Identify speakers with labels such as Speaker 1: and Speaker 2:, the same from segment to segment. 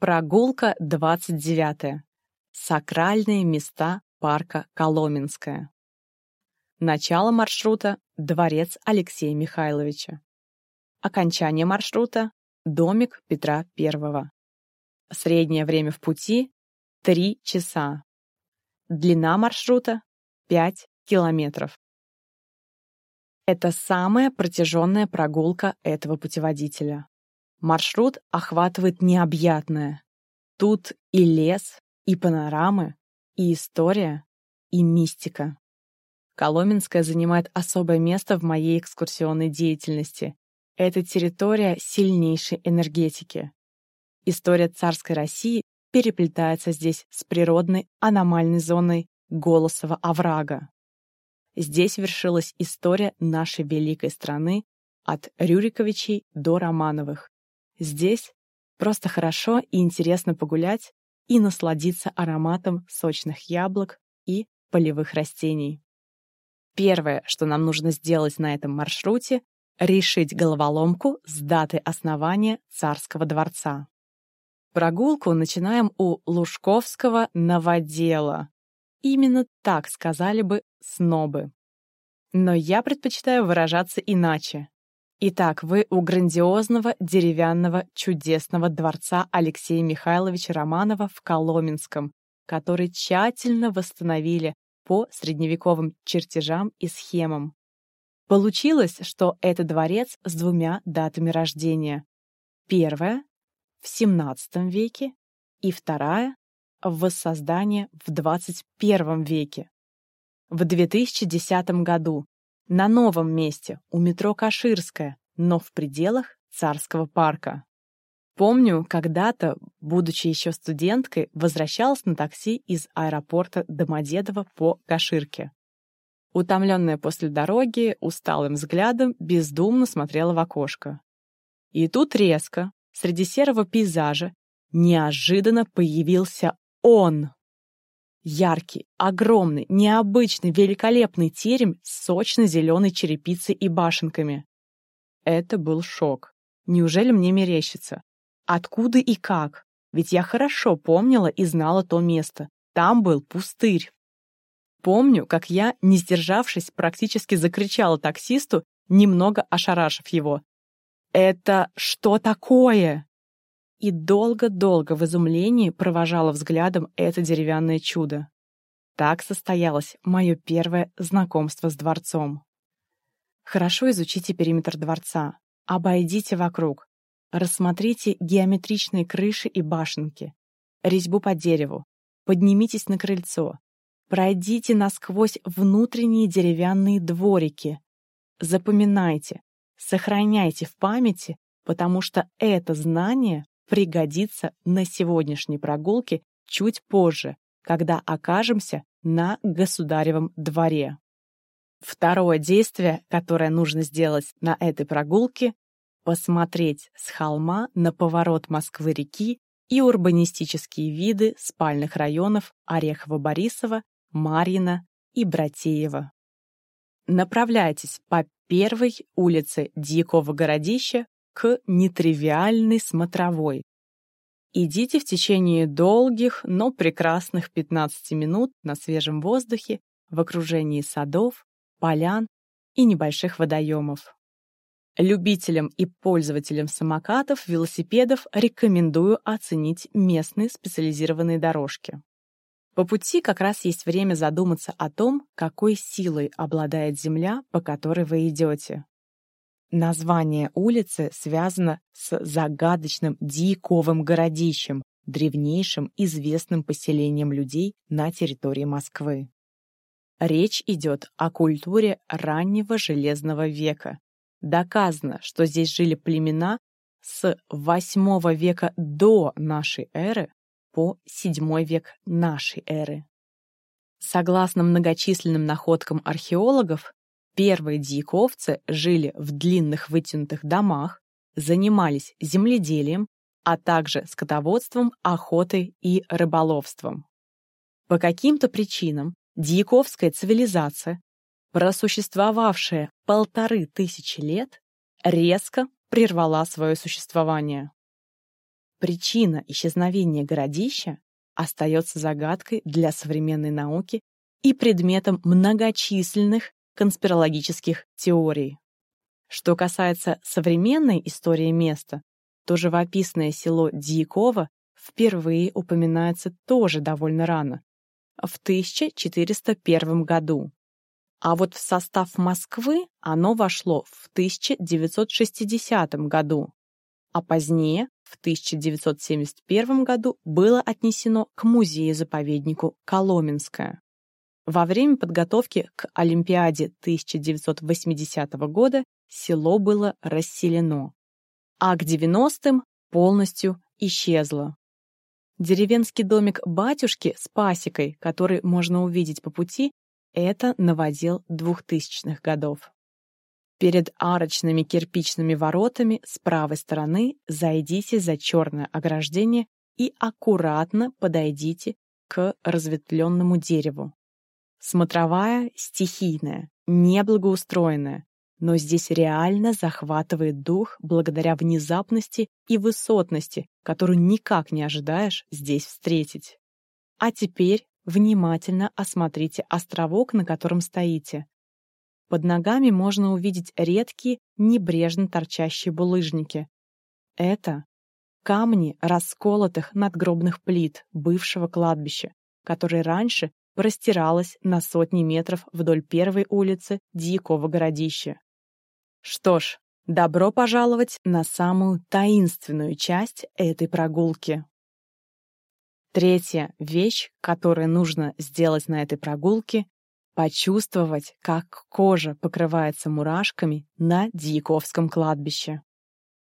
Speaker 1: Прогулка 29. Сакральные места парка Коломенское. Начало маршрута – дворец Алексея Михайловича. Окончание маршрута – домик Петра I. Среднее время в пути – 3 часа. Длина маршрута – 5 километров. Это самая протяженная прогулка этого путеводителя. Маршрут охватывает необъятное. Тут и лес, и панорамы, и история, и мистика. Коломенская занимает особое место в моей экскурсионной деятельности. Это территория сильнейшей энергетики. История царской России переплетается здесь с природной аномальной зоной Голосова оврага. Здесь вершилась история нашей великой страны от Рюриковичей до Романовых. Здесь просто хорошо и интересно погулять и насладиться ароматом сочных яблок и полевых растений. Первое, что нам нужно сделать на этом маршруте, решить головоломку с датой основания царского дворца. Прогулку начинаем у Лужковского новодела. Именно так сказали бы снобы. Но я предпочитаю выражаться иначе. Итак, вы у грандиозного деревянного чудесного дворца Алексея Михайловича Романова в Коломенском, который тщательно восстановили по средневековым чертежам и схемам. Получилось, что это дворец с двумя датами рождения. Первая — в XVII веке и вторая — в воссоздании в XXI веке. В 2010 году на новом месте, у метро Каширская, но в пределах Царского парка. Помню, когда-то, будучи еще студенткой, возвращалась на такси из аэропорта Домодедово по Каширке. Утомленная после дороги, усталым взглядом, бездумно смотрела в окошко. И тут резко, среди серого пейзажа, неожиданно появился он. Яркий, огромный, необычный, великолепный терем с сочно-зеленой черепицей и башенками. Это был шок. Неужели мне мерещится? Откуда и как? Ведь я хорошо помнила и знала то место. Там был пустырь. Помню, как я, не сдержавшись, практически закричала таксисту, немного ошарашив его. «Это что такое?» И долго-долго в изумлении провожала взглядом это деревянное чудо. Так состоялось мое первое знакомство с дворцом. Хорошо изучите периметр дворца, обойдите вокруг, рассмотрите геометричные крыши и башенки, резьбу по дереву, поднимитесь на крыльцо, пройдите насквозь внутренние деревянные дворики. Запоминайте, сохраняйте в памяти, потому что это знание пригодится на сегодняшней прогулке чуть позже, когда окажемся на государевом дворе. Второе действие, которое нужно сделать на этой прогулке – посмотреть с холма на поворот Москвы-реки и урбанистические виды спальных районов Орехово-Борисова, Марьина и Братеева. Направляйтесь по первой улице Дьякова городища к нетривиальной смотровой. Идите в течение долгих, но прекрасных 15 минут на свежем воздухе в окружении садов, полян и небольших водоемов. Любителям и пользователям самокатов, велосипедов рекомендую оценить местные специализированные дорожки. По пути как раз есть время задуматься о том, какой силой обладает земля, по которой вы идете. Название улицы связано с загадочным Дьяковым городищем, древнейшим известным поселением людей на территории Москвы. Речь идет о культуре раннего Железного века. Доказано, что здесь жили племена с VIII века до нашей эры по VII век нашей эры. Согласно многочисленным находкам археологов, Первые дьяковцы жили в длинных вытянутых домах, занимались земледелием, а также скотоводством, охотой и рыболовством. По каким-то причинам дьяковская цивилизация, просуществовавшая полторы тысячи лет, резко прервала свое существование. причина исчезновения городища остается загадкой для современной науки и предметом многочисленных конспирологических теорий. Что касается современной истории места, то живописное село Дьяково впервые упоминается тоже довольно рано, в 1401 году. А вот в состав Москвы оно вошло в 1960 году, а позднее, в 1971 году, было отнесено к музею-заповеднику Коломенское. Во время подготовки к Олимпиаде 1980 года село было расселено, а к 90-м полностью исчезло. Деревенский домик батюшки с пасекой, который можно увидеть по пути, это новодел 2000-х годов. Перед арочными кирпичными воротами с правой стороны зайдите за черное ограждение и аккуратно подойдите к разветвленному дереву. Смотровая стихийная, неблагоустроенная, но здесь реально захватывает дух благодаря внезапности и высотности, которую никак не ожидаешь здесь встретить. А теперь внимательно осмотрите островок, на котором стоите. Под ногами можно увидеть редкие, небрежно торчащие булыжники. Это камни расколотых надгробных плит бывшего кладбища, которое раньше простиралось на сотни метров вдоль первой улицы Дьякова городища. Что ж, добро пожаловать на самую таинственную часть этой прогулки. Третья вещь, которую нужно сделать на этой прогулке, почувствовать, как кожа покрывается мурашками на Дьяковском кладбище.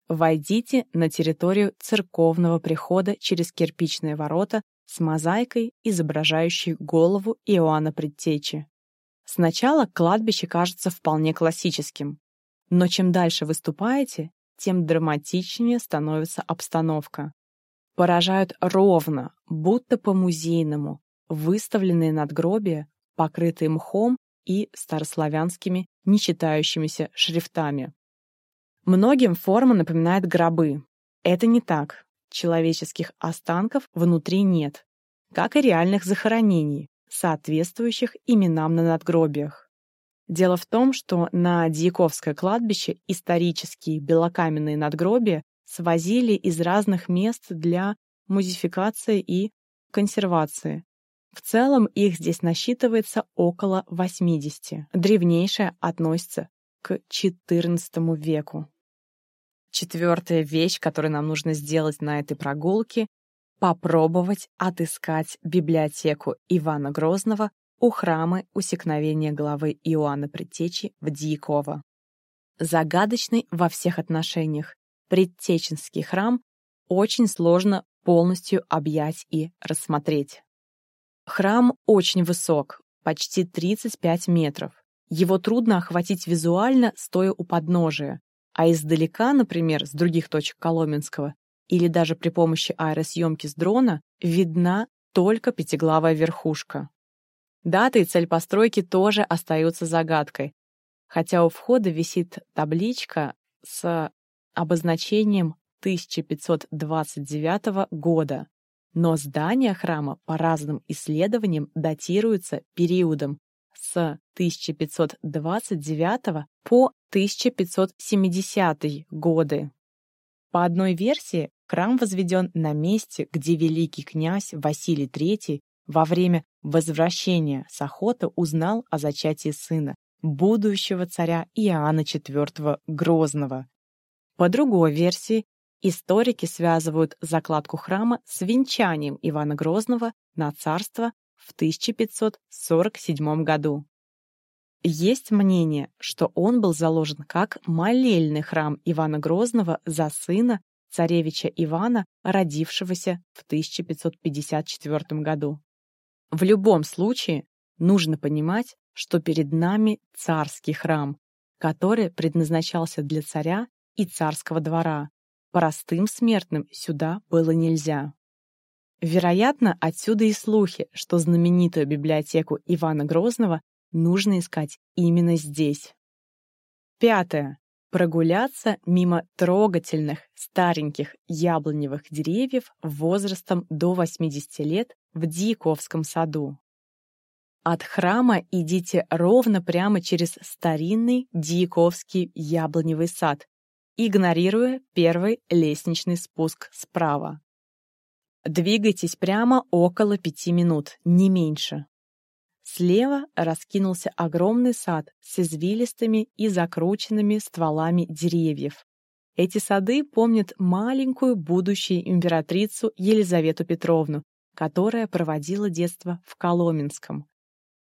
Speaker 1: Войдите на территорию церковного прихода через кирпичные ворота с мозаикой, изображающей голову Иоанна Предтечи. Сначала кладбище кажется вполне классическим, но чем дальше выступаете, тем драматичнее становится обстановка. Поражают ровно, будто по-музейному, выставленные надгробия, покрытые мхом и старославянскими нечитающимися шрифтами. Многим форма напоминает гробы. Это не так. Человеческих останков внутри нет, как и реальных захоронений, соответствующих именам на надгробиях. Дело в том, что на Дьяковское кладбище исторические белокаменные надгробия свозили из разных мест для музификации и консервации. В целом их здесь насчитывается около 80. Древнейшее относится к XIV веку. Четвертая вещь, которую нам нужно сделать на этой прогулке — попробовать отыскать библиотеку Ивана Грозного у храма усекновения главы Иоанна Предтечи в Дьяково. Загадочный во всех отношениях, Предтеченский храм очень сложно полностью объять и рассмотреть. Храм очень высок, почти 35 метров. Его трудно охватить визуально, стоя у подножия, а издалека, например, с других точек Коломенского, или даже при помощи аэросъемки с дрона, видна только пятиглавая верхушка. Дата и цель постройки тоже остаются загадкой, хотя у входа висит табличка с обозначением 1529 года, но здание храма по разным исследованиям датируется периодом с 1529 по 1570 годы. По одной версии, храм возведен на месте, где великий князь Василий III во время возвращения с охоты узнал о зачатии сына, будущего царя Иоанна IV Грозного. По другой версии, историки связывают закладку храма с венчанием Ивана Грозного на царство в 1547 году. Есть мнение, что он был заложен как молельный храм Ивана Грозного за сына царевича Ивана, родившегося в 1554 году. В любом случае нужно понимать, что перед нами царский храм, который предназначался для царя и царского двора. Простым смертным сюда было нельзя. Вероятно, отсюда и слухи, что знаменитую библиотеку Ивана Грозного нужно искать именно здесь. Пятое. прогуляться мимо трогательных стареньких яблоневых деревьев возрастом до 80 лет в Дьяковском саду. От храма идите ровно прямо через старинный Дьяковский яблоневый сад, игнорируя первый лестничный спуск справа. Двигайтесь прямо около пяти минут, не меньше. Слева раскинулся огромный сад с извилистыми и закрученными стволами деревьев. Эти сады помнят маленькую будущую императрицу Елизавету Петровну, которая проводила детство в Коломенском.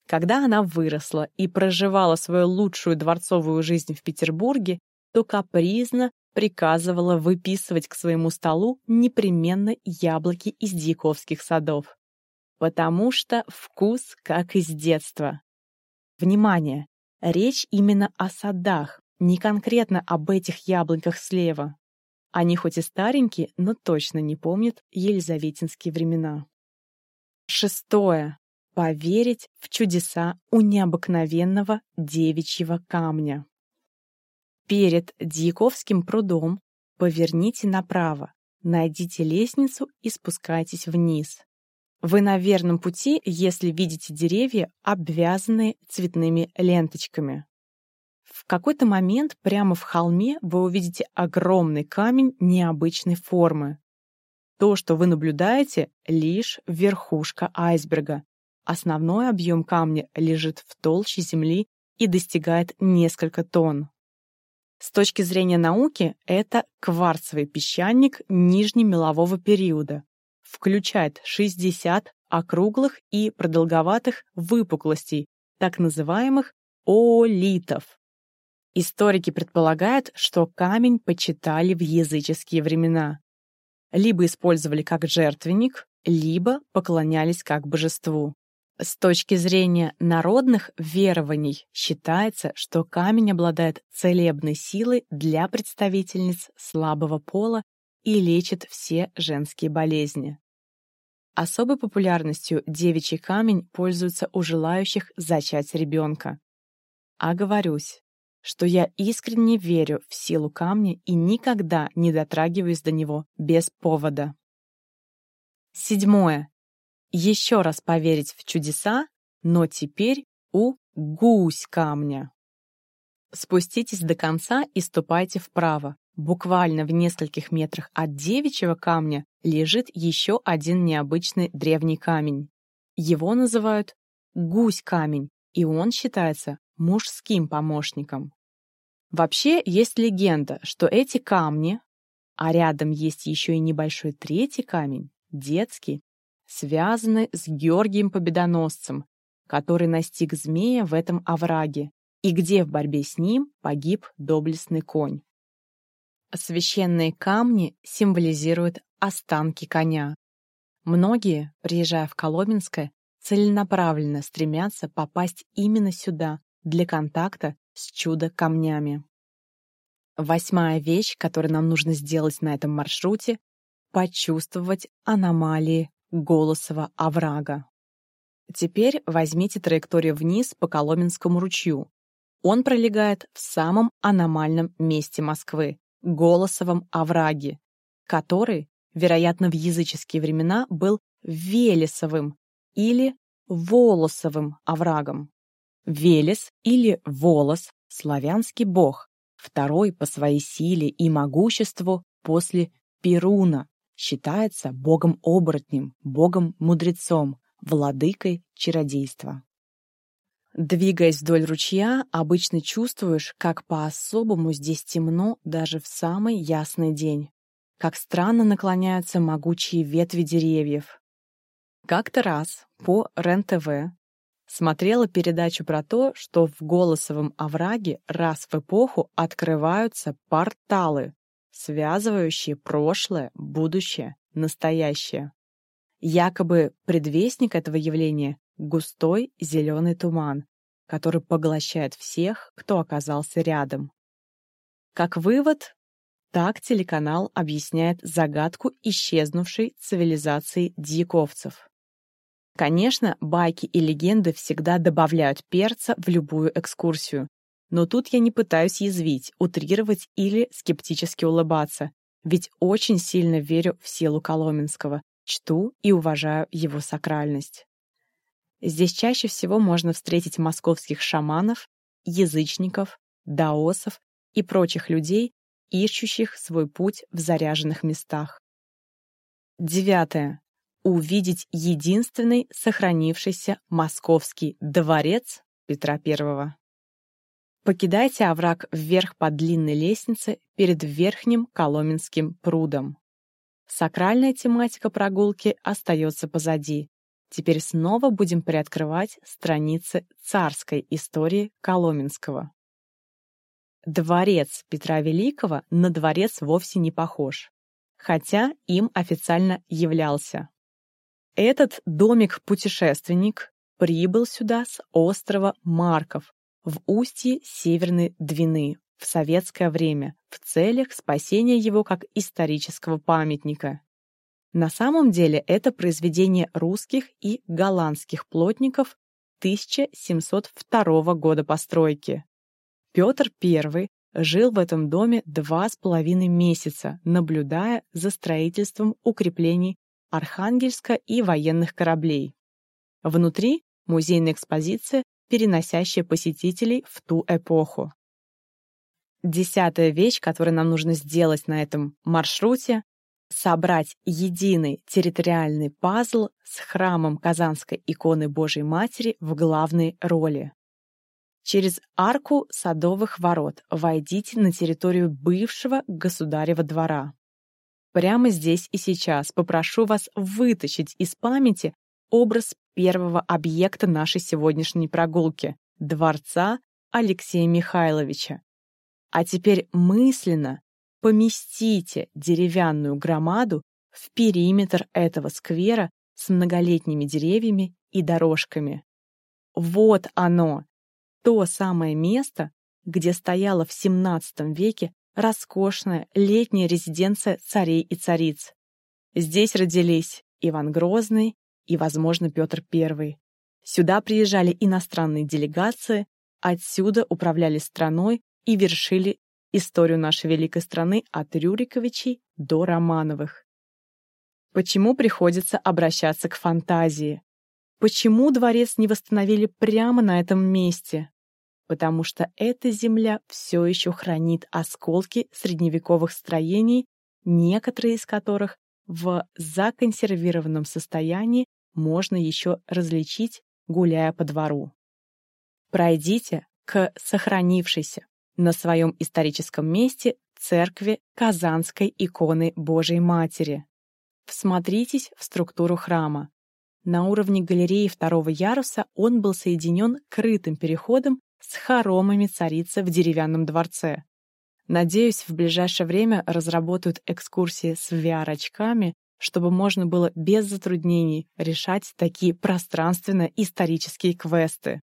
Speaker 1: Когда она выросла и проживала свою лучшую дворцовую жизнь в Петербурге, то капризно приказывала выписывать к своему столу непременно яблоки из дьяковских садов потому что вкус как из детства. Внимание! Речь именно о садах, не конкретно об этих яблоньках слева. Они хоть и старенькие, но точно не помнят елизаветинские времена. Шестое. Поверить в чудеса у необыкновенного девичьего камня. Перед Дьяковским прудом поверните направо, найдите лестницу и спускайтесь вниз. Вы на верном пути, если видите деревья, обвязанные цветными ленточками. В какой-то момент прямо в холме вы увидите огромный камень необычной формы. То, что вы наблюдаете, лишь верхушка айсберга. Основной объем камня лежит в толще земли и достигает несколько тонн. С точки зрения науки, это кварцевый песчаник нижнемелового периода, включает 60 округлых и продолговатых выпуклостей, так называемых оолитов. Историки предполагают, что камень почитали в языческие времена. Либо использовали как жертвенник, либо поклонялись как божеству. С точки зрения народных верований считается, что камень обладает целебной силой для представительниц слабого пола и лечит все женские болезни. Особой популярностью девичий камень пользуется у желающих зачать ребенка. Оговорюсь, что я искренне верю в силу камня и никогда не дотрагиваюсь до него без повода. Седьмое. Еще раз поверить в чудеса, но теперь у гусь камня. Спуститесь до конца и ступайте вправо. Буквально в нескольких метрах от девичьего камня лежит еще один необычный древний камень. Его называют гусь-камень, и он считается мужским помощником. Вообще есть легенда, что эти камни, а рядом есть еще и небольшой третий камень, детский, связаны с Георгием Победоносцем, который настиг змея в этом овраге, и где в борьбе с ним погиб доблестный конь. Священные камни символизируют останки коня. Многие, приезжая в Коломенское, целенаправленно стремятся попасть именно сюда для контакта с чудо-камнями. Восьмая вещь, которую нам нужно сделать на этом маршруте — почувствовать аномалии Голосова оврага. Теперь возьмите траекторию вниз по Коломенскому ручью. Он пролегает в самом аномальном месте Москвы, Голосовом овраге, который, вероятно, в языческие времена был Велесовым или Волосовым оврагом. Велес или Волос – славянский бог, второй по своей силе и могуществу после Перуна, считается богом-оборотнем, богом-мудрецом, владыкой чародейства. Двигаясь вдоль ручья, обычно чувствуешь, как по-особому здесь темно даже в самый ясный день, как странно наклоняются могучие ветви деревьев. Как-то раз по РЕН-ТВ смотрела передачу про то, что в Голосовом овраге раз в эпоху открываются порталы, связывающие прошлое, будущее, настоящее. Якобы предвестник этого явления густой зеленый туман, который поглощает всех, кто оказался рядом. Как вывод, так телеканал объясняет загадку исчезнувшей цивилизации дьяковцев. Конечно, байки и легенды всегда добавляют перца в любую экскурсию, Но тут я не пытаюсь язвить, утрировать или скептически улыбаться, ведь очень сильно верю в силу Коломенского, чту и уважаю его сакральность. Здесь чаще всего можно встретить московских шаманов, язычников, даосов и прочих людей, ищущих свой путь в заряженных местах. Девятое. Увидеть единственный сохранившийся московский дворец Петра I. Покидайте овраг вверх по длинной лестнице перед верхним Коломенским прудом. Сакральная тематика прогулки остается позади. Теперь снова будем приоткрывать страницы царской истории Коломенского. Дворец Петра Великого на дворец вовсе не похож, хотя им официально являлся. Этот домик-путешественник прибыл сюда с острова Марков в устье Северной Двины в советское время в целях спасения его как исторического памятника. На самом деле это произведение русских и голландских плотников 1702 года постройки. Петр I жил в этом доме два с половиной месяца, наблюдая за строительством укреплений Архангельска и военных кораблей. Внутри музейная экспозиция переносящая посетителей в ту эпоху. Десятая вещь, которую нам нужно сделать на этом маршруте — собрать единый территориальный пазл с храмом Казанской иконы Божьей Матери в главной роли. Через арку садовых ворот войдите на территорию бывшего государева двора. Прямо здесь и сейчас попрошу вас вытащить из памяти образ первого объекта нашей сегодняшней прогулки — дворца Алексея Михайловича. А теперь мысленно поместите деревянную громаду в периметр этого сквера с многолетними деревьями и дорожками. Вот оно, то самое место, где стояла в XVII веке роскошная летняя резиденция царей и цариц. Здесь родились Иван Грозный, и, возможно, Петр I. Сюда приезжали иностранные делегации, отсюда управляли страной и вершили историю нашей великой страны от Рюриковичей до Романовых. Почему приходится обращаться к фантазии? Почему дворец не восстановили прямо на этом месте? Потому что эта земля все еще хранит осколки средневековых строений, некоторые из которых в законсервированном состоянии можно еще различить, гуляя по двору. Пройдите к сохранившейся на своем историческом месте церкви Казанской иконы Божией Матери. Всмотритесь в структуру храма. На уровне галереи второго яруса он был соединен крытым переходом с хоромами царицы в деревянном дворце. Надеюсь, в ближайшее время разработают экскурсии с VR-очками чтобы можно было без затруднений решать такие пространственно-исторические квесты.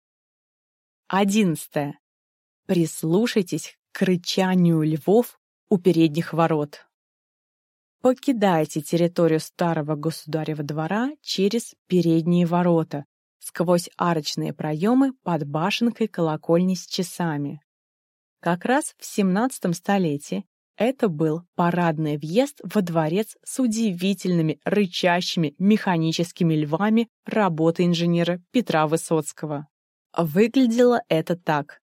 Speaker 1: Одиннадцатое. Прислушайтесь к рычанию львов у передних ворот. Покидайте территорию старого государева двора через передние ворота, сквозь арочные проемы под башенкой колокольни с часами. Как раз в 17 столетии это был парадный въезд во дворец с удивительными рычащими механическими львами работы инженера Петра Высоцкого. Выглядело это так.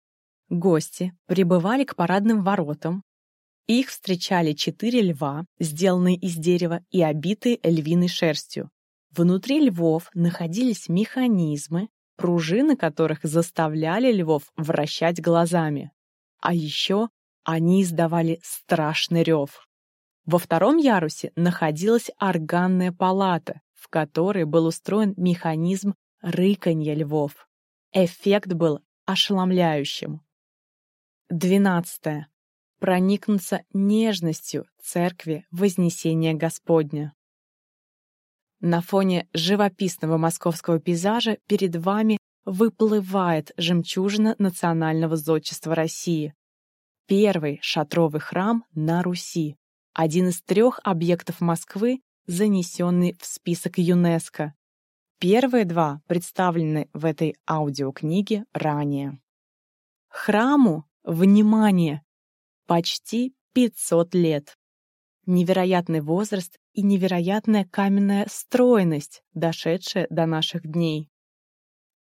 Speaker 1: Гости прибывали к парадным воротам. Их встречали четыре льва, сделанные из дерева и обитые львиной шерстью. Внутри львов находились механизмы, пружины которых заставляли львов вращать глазами. А еще они издавали страшный рев. Во втором ярусе находилась органная палата, в которой был устроен механизм рыканья львов. Эффект был ошеломляющим. Двенадцатое. Проникнуться нежностью церкви Вознесения Господня. На фоне живописного московского пейзажа перед вами выплывает жемчужина национального зодчества России Первый шатровый храм на Руси, один из трех объектов Москвы, занесенный в список ЮНЕСКО. Первые два представлены в этой аудиокниге ранее. Храму, внимание, почти 500 лет. Невероятный возраст и невероятная каменная стройность, дошедшая до наших дней.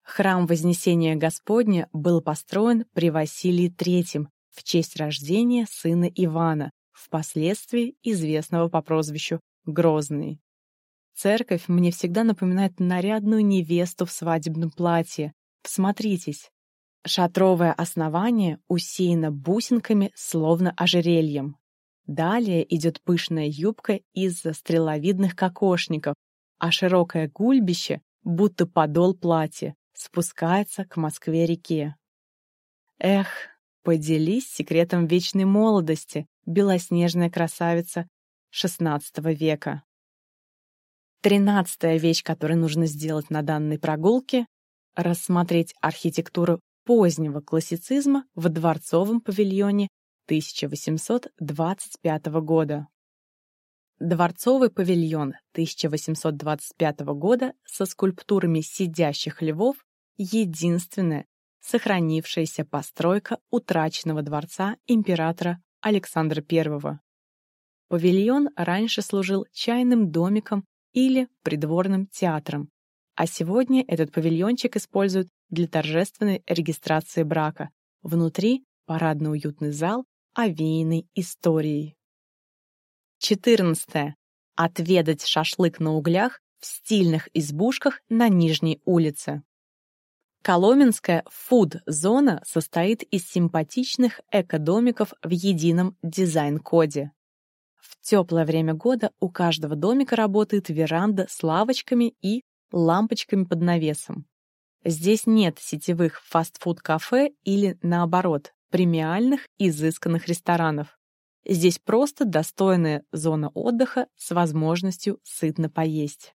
Speaker 1: Храм Вознесения Господня был построен при Василии III в честь рождения сына Ивана, впоследствии известного по прозвищу Грозный. Церковь мне всегда напоминает нарядную невесту в свадебном платье. Всмотритесь. Шатровое основание усеяно бусинками, словно ожерельем. Далее идет пышная юбка из стреловидных кокошников, а широкое гульбище, будто подол платья, спускается к Москве-реке. Эх, поделись секретом вечной молодости, белоснежная красавица XVI века. Тринадцатая вещь, которую нужно сделать на данной прогулке — рассмотреть архитектуру позднего классицизма в дворцовом павильоне 1825 года. Дворцовый павильон 1825 года со скульптурами сидящих львов — единственная сохранившаяся постройка утраченного дворца императора Александра I. Павильон раньше служил чайным домиком или придворным театром, а сегодня этот павильончик используют для торжественной регистрации брака. Внутри парадно-уютный зал, овеянный историей. 14. Отведать шашлык на углях в стильных избушках на Нижней улице. Коломенская фуд-зона состоит из симпатичных эко-домиков в едином дизайн-коде. В теплое время года у каждого домика работает веранда с лавочками и лампочками под навесом. Здесь нет сетевых фастфуд-кафе или, наоборот, премиальных изысканных ресторанов. Здесь просто достойная зона отдыха с возможностью сытно поесть.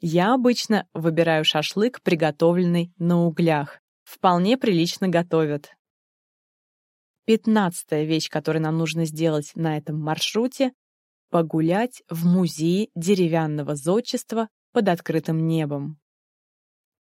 Speaker 1: Я обычно выбираю шашлык, приготовленный на углях. Вполне прилично готовят. Пятнадцатая вещь, которую нам нужно сделать на этом маршруте — погулять в музее деревянного зодчества под открытым небом.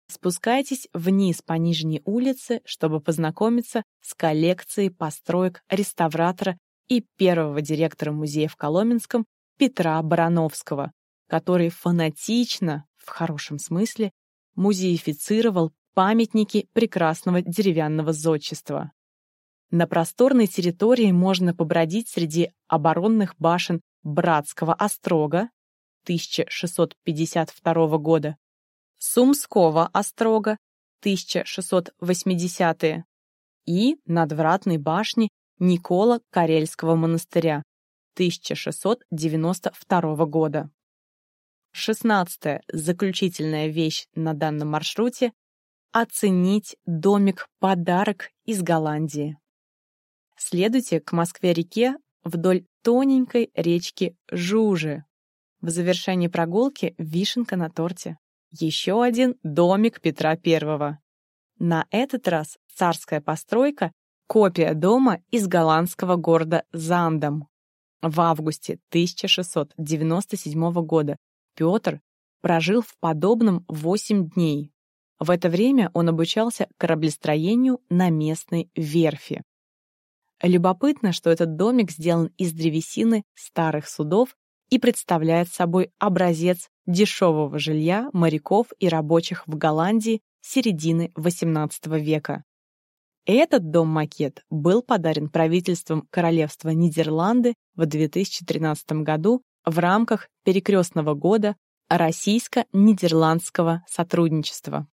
Speaker 1: Спускайтесь вниз по нижней улице, чтобы познакомиться с коллекцией построек реставратора и первого директора музея в Коломенском Петра Барановского, который фанатично, в хорошем смысле, музеифицировал памятники прекрасного деревянного зодчества. На просторной территории можно побродить среди оборонных башен Братского острога 1652 года, Сумского острога 1680 и надвратной башни Никола Карельского монастыря 1692 года. 16. Заключительная вещь на данном маршруте – оценить домик-подарок из Голландии. Следуйте к Москве-реке вдоль тоненькой речки Жужи. В завершении прогулки вишенка на торте. Еще один домик Петра I. На этот раз царская постройка – копия дома из голландского города Зандам. В августе 1697 года Петр прожил в подобном 8 дней. В это время он обучался кораблестроению на местной верфи. Любопытно, что этот домик сделан из древесины старых судов и представляет собой образец дешевого жилья моряков и рабочих в Голландии середины XVIII века. Этот дом-макет был подарен правительством Королевства Нидерланды в 2013 году в рамках перекрестного года российско-нидерландского сотрудничества.